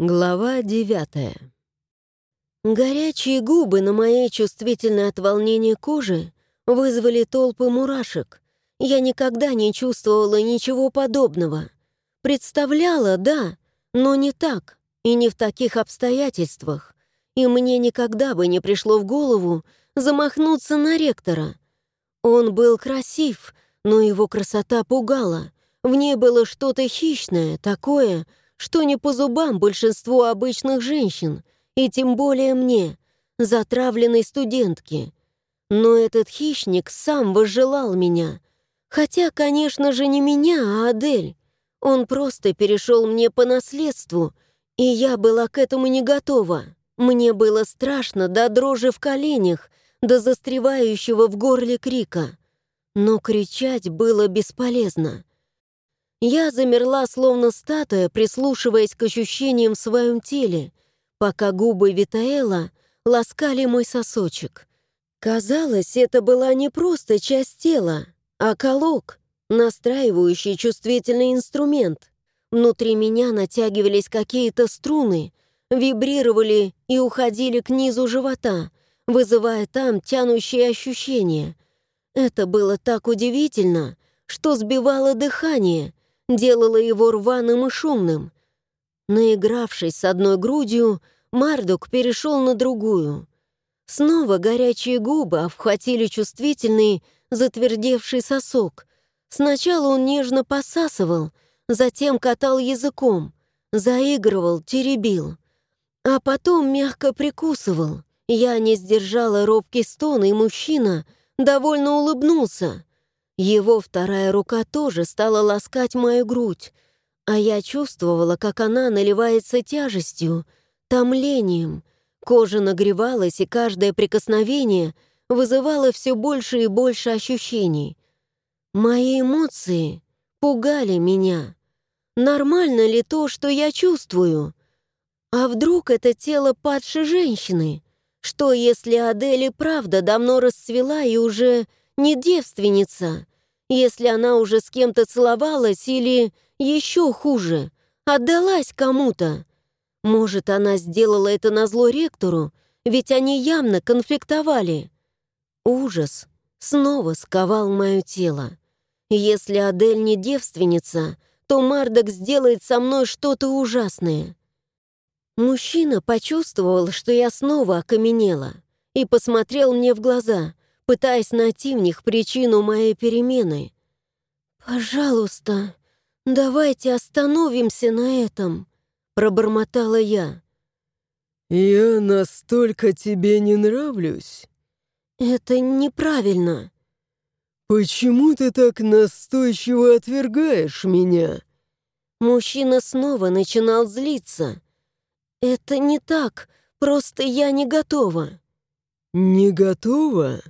Глава девятая. Горячие губы на моей чувствительной от волнения кожи вызвали толпы мурашек. Я никогда не чувствовала ничего подобного. Представляла, да, но не так и не в таких обстоятельствах. И мне никогда бы не пришло в голову замахнуться на ректора. Он был красив, но его красота пугала. В ней было что-то хищное, такое, что не по зубам большинству обычных женщин, и тем более мне, затравленной студентке. Но этот хищник сам возжелал меня. Хотя, конечно же, не меня, а Адель. Он просто перешел мне по наследству, и я была к этому не готова. Мне было страшно до дрожи в коленях, до застревающего в горле крика. Но кричать было бесполезно. Я замерла, словно статуя, прислушиваясь к ощущениям в своем теле, пока губы Витаэла ласкали мой сосочек. Казалось, это была не просто часть тела, а колок, настраивающий чувствительный инструмент. Внутри меня натягивались какие-то струны, вибрировали и уходили к низу живота, вызывая там тянущие ощущения. Это было так удивительно, что сбивало дыхание — делала его рваным и шумным. Наигравшись с одной грудью, Мардук перешел на другую. Снова горячие губы обхватили чувствительный, затвердевший сосок. Сначала он нежно посасывал, затем катал языком, заигрывал, теребил. А потом мягко прикусывал. Я не сдержала робкий стон, и мужчина довольно улыбнулся. Его вторая рука тоже стала ласкать мою грудь, а я чувствовала, как она наливается тяжестью, томлением. Кожа нагревалась, и каждое прикосновение вызывало все больше и больше ощущений. Мои эмоции пугали меня. Нормально ли то, что я чувствую? А вдруг это тело падшей женщины? Что, если Адель правда давно расцвела и уже не девственница, если она уже с кем-то целовалась или, еще хуже, отдалась кому-то. Может, она сделала это на зло ректору, ведь они явно конфликтовали. Ужас снова сковал мое тело. Если Адель не девственница, то Мардок сделает со мной что-то ужасное. Мужчина почувствовал, что я снова окаменела, и посмотрел мне в глаза — пытаясь найти в них причину моей перемены. «Пожалуйста, давайте остановимся на этом», — пробормотала я. «Я настолько тебе не нравлюсь?» «Это неправильно». «Почему ты так настойчиво отвергаешь меня?» Мужчина снова начинал злиться. «Это не так, просто я не готова». «Не готова?»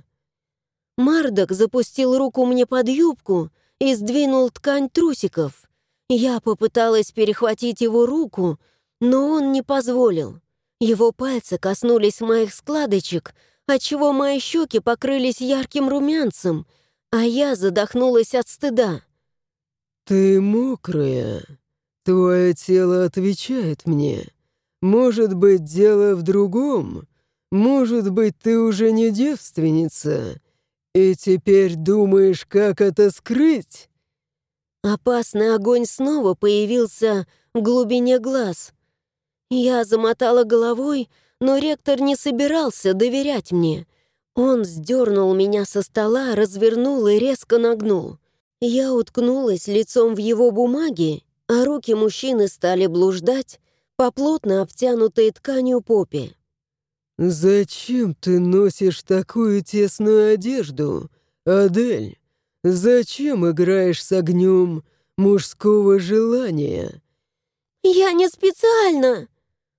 Мардок запустил руку мне под юбку и сдвинул ткань трусиков. Я попыталась перехватить его руку, но он не позволил. Его пальцы коснулись моих складочек, отчего мои щеки покрылись ярким румянцем, а я задохнулась от стыда. «Ты мокрая. Твое тело отвечает мне. Может быть, дело в другом. Может быть, ты уже не девственница, «И теперь думаешь, как это скрыть?» Опасный огонь снова появился в глубине глаз. Я замотала головой, но ректор не собирался доверять мне. Он сдернул меня со стола, развернул и резко нагнул. Я уткнулась лицом в его бумаги, а руки мужчины стали блуждать по плотно обтянутой тканью попе. «Зачем ты носишь такую тесную одежду, Адель? Зачем играешь с огнем мужского желания?» «Я не специально!»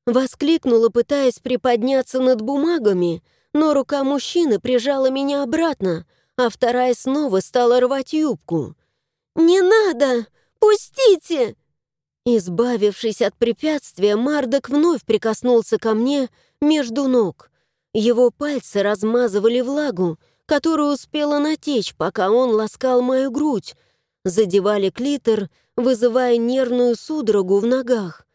Воскликнула, пытаясь приподняться над бумагами, но рука мужчины прижала меня обратно, а вторая снова стала рвать юбку. «Не надо! Пустите!» Избавившись от препятствия, Мардок вновь прикоснулся ко мне между ног. Его пальцы размазывали влагу, которую успела натечь, пока он ласкал мою грудь, задевали клитор, вызывая нервную судорогу в ногах.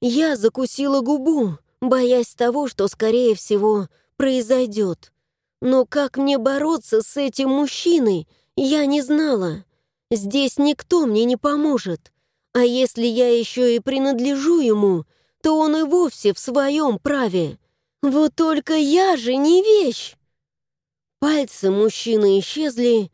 Я закусила губу, боясь того, что, скорее всего, произойдет. Но как мне бороться с этим мужчиной, я не знала. Здесь никто мне не поможет. А если я еще и принадлежу ему, то он и вовсе в своем праве. Вот только я же не вещь. Пальцы мужчины исчезли,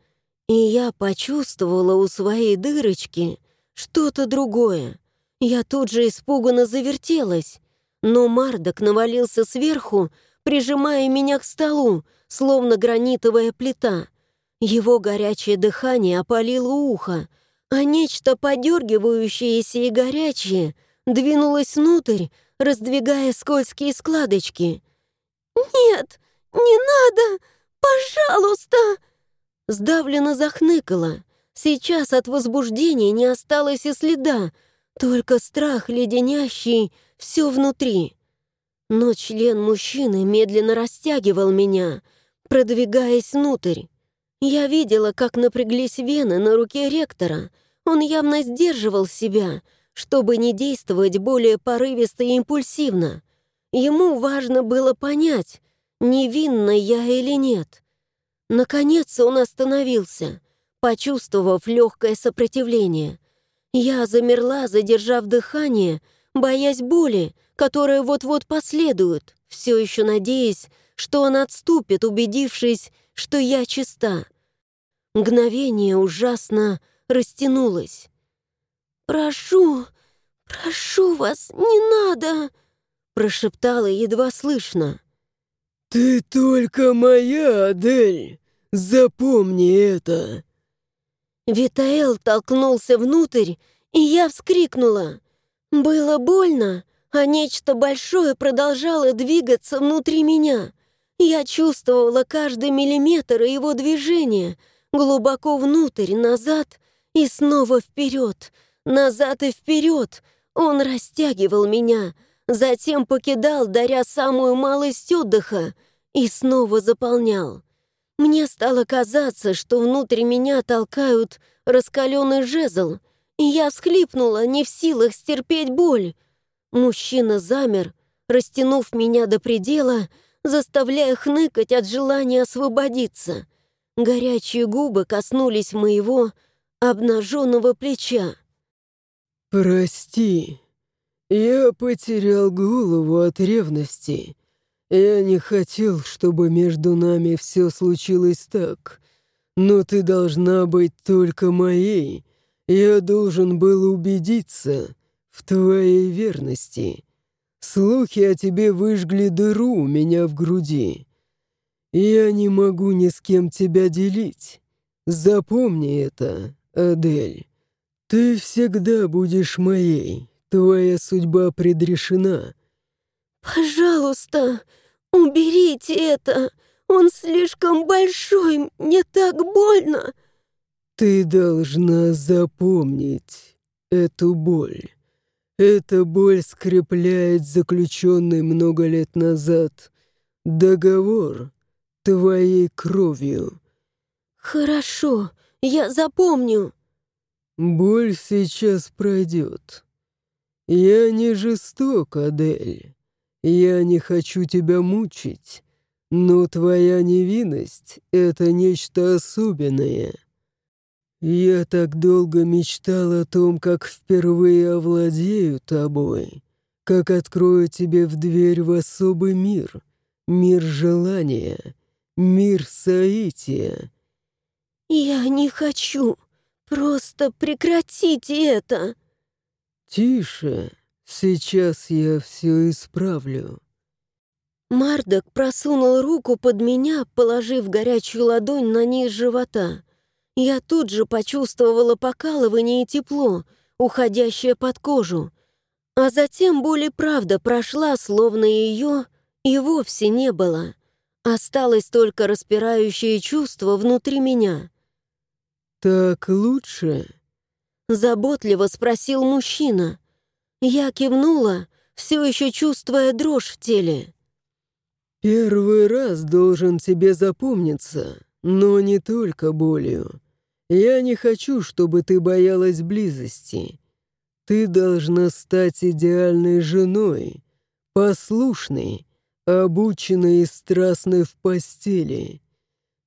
и я почувствовала у своей дырочки что-то другое. Я тут же испуганно завертелась, но Мардок навалился сверху, прижимая меня к столу, словно гранитовая плита. Его горячее дыхание опалило ухо, а нечто подергивающееся и горячее двинулось внутрь, раздвигая скользкие складочки. «Нет, не надо! Пожалуйста!» Сдавленно захныкала. Сейчас от возбуждения не осталось и следа, только страх леденящий все внутри. Но член мужчины медленно растягивал меня, продвигаясь внутрь. Я видела, как напряглись вены на руке ректора. Он явно сдерживал себя, чтобы не действовать более порывисто и импульсивно. Ему важно было понять, невинна я или нет. Наконец он остановился, почувствовав легкое сопротивление. Я замерла, задержав дыхание, боясь боли, которая вот-вот последует, все еще надеясь, что он отступит, убедившись, что я чиста. Мгновение ужасно растянулось. «Прошу, прошу вас, не надо!» прошептала едва слышно. «Ты только моя, Адель! Запомни это!» Витаэл толкнулся внутрь, и я вскрикнула. Было больно, а нечто большое продолжало двигаться внутри меня. Я чувствовала каждый миллиметр его движения, глубоко внутрь, назад и снова вперед, назад и вперед. Он растягивал меня, затем покидал, даря самую малость отдыха, и снова заполнял. Мне стало казаться, что внутрь меня толкают раскаленный жезл, и я всхлипнула, не в силах стерпеть боль. Мужчина замер, растянув меня до предела, заставляя хныкать от желания освободиться. Горячие губы коснулись моего обнаженного плеча. «Прости», «Я потерял голову от ревности. Я не хотел, чтобы между нами все случилось так. Но ты должна быть только моей. Я должен был убедиться в твоей верности. Слухи о тебе выжгли дыру у меня в груди. Я не могу ни с кем тебя делить. Запомни это, Адель. Ты всегда будешь моей». Твоя судьба предрешена». «Пожалуйста, уберите это! Он слишком большой, мне так больно!» «Ты должна запомнить эту боль. Эта боль скрепляет заключенный много лет назад договор твоей кровью». «Хорошо, я запомню». «Боль сейчас пройдет. «Я не жесток, Адель. Я не хочу тебя мучить, но твоя невинность — это нечто особенное. Я так долго мечтал о том, как впервые овладею тобой, как открою тебе в дверь в особый мир, мир желания, мир соития». «Я не хочу. Просто прекратите это!» «Тише, сейчас я все исправлю». Мардок просунул руку под меня, положив горячую ладонь на низ живота. Я тут же почувствовала покалывание и тепло, уходящее под кожу. А затем боль и правда прошла, словно ее и вовсе не было. Осталось только распирающее чувство внутри меня. «Так лучше?» Заботливо спросил мужчина. Я кивнула, все еще чувствуя дрожь в теле. «Первый раз должен тебе запомниться, но не только болью. Я не хочу, чтобы ты боялась близости. ты должна стать идеальной женой, послушной, обученной и страстной в постели.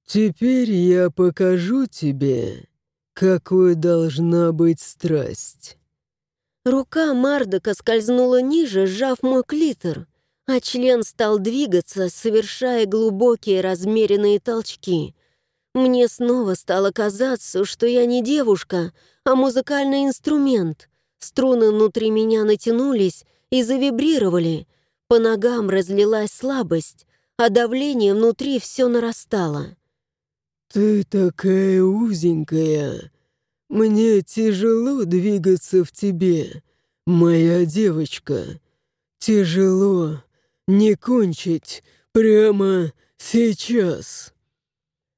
Теперь я покажу тебе, какой должна быть страсть». Рука Мардока скользнула ниже, сжав мой клитор, а член стал двигаться, совершая глубокие размеренные толчки. Мне снова стало казаться, что я не девушка, а музыкальный инструмент. Струны внутри меня натянулись и завибрировали. По ногам разлилась слабость, а давление внутри все нарастало. «Ты такая узенькая. Мне тяжело двигаться в тебе, моя девочка. Тяжело не кончить прямо сейчас».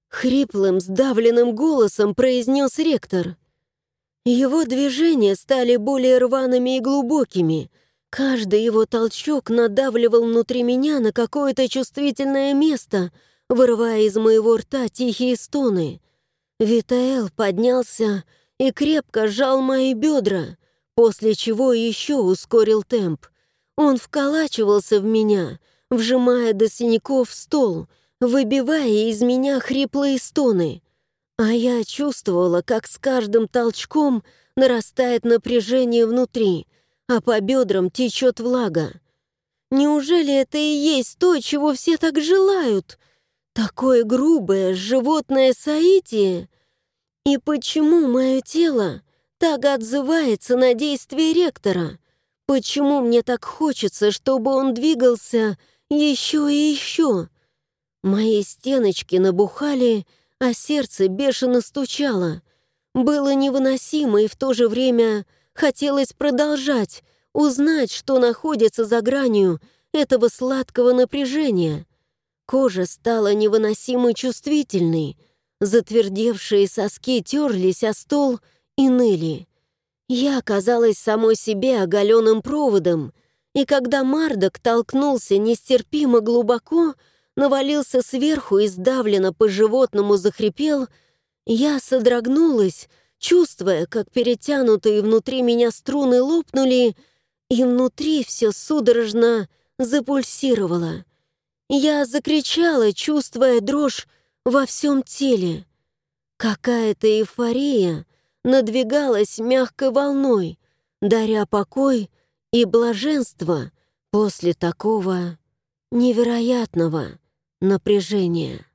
Хриплым, сдавленным голосом произнес ректор. Его движения стали более рваными и глубокими. Каждый его толчок надавливал внутри меня на какое-то чувствительное место, вырывая из моего рта тихие стоны. Витаэл поднялся и крепко сжал мои бедра, после чего еще ускорил темп. Он вколачивался в меня, вжимая до синяков стол — выбивая из меня хриплые стоны. А я чувствовала, как с каждым толчком нарастает напряжение внутри, а по бедрам течет влага. Неужели это и есть то, чего все так желают? Такое грубое животное соитие? И почему мое тело так отзывается на действия ректора? Почему мне так хочется, чтобы он двигался еще и еще? Мои стеночки набухали, а сердце бешено стучало. Было невыносимо и в то же время хотелось продолжать, узнать, что находится за гранью этого сладкого напряжения. Кожа стала невыносимо чувствительной, затвердевшие соски терлись о стол и ныли. Я оказалась самой себе оголенным проводом, и когда Мардок толкнулся нестерпимо глубоко, навалился сверху и сдавленно по-животному захрипел, я содрогнулась, чувствуя, как перетянутые внутри меня струны лопнули, и внутри все судорожно запульсировало. Я закричала, чувствуя дрожь во всем теле. Какая-то эйфория надвигалась мягкой волной, даря покой и блаженство после такого невероятного напряжение.